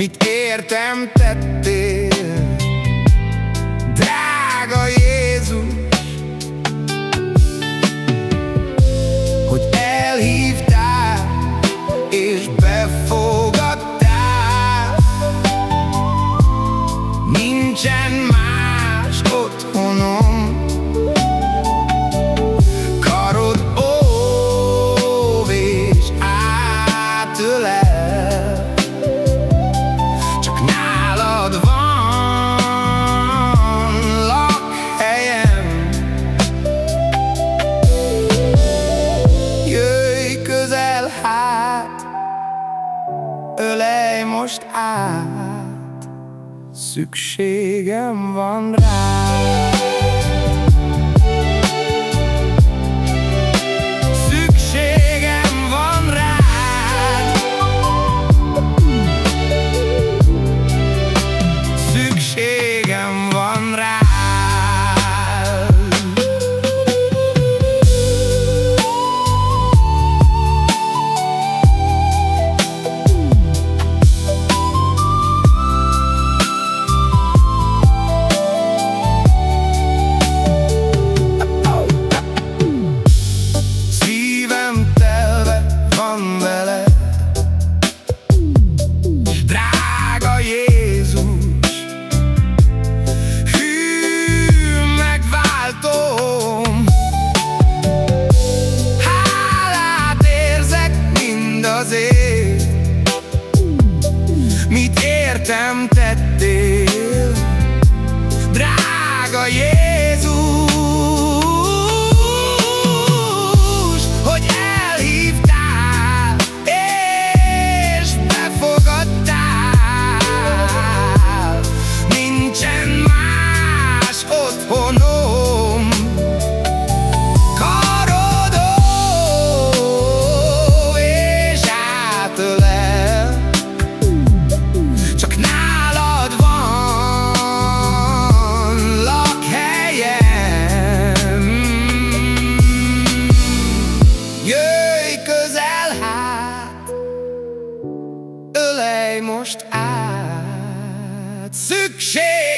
Mit értem tettél? Most át. Szükségem van rád értem tettél? Drága jég most át. Szükség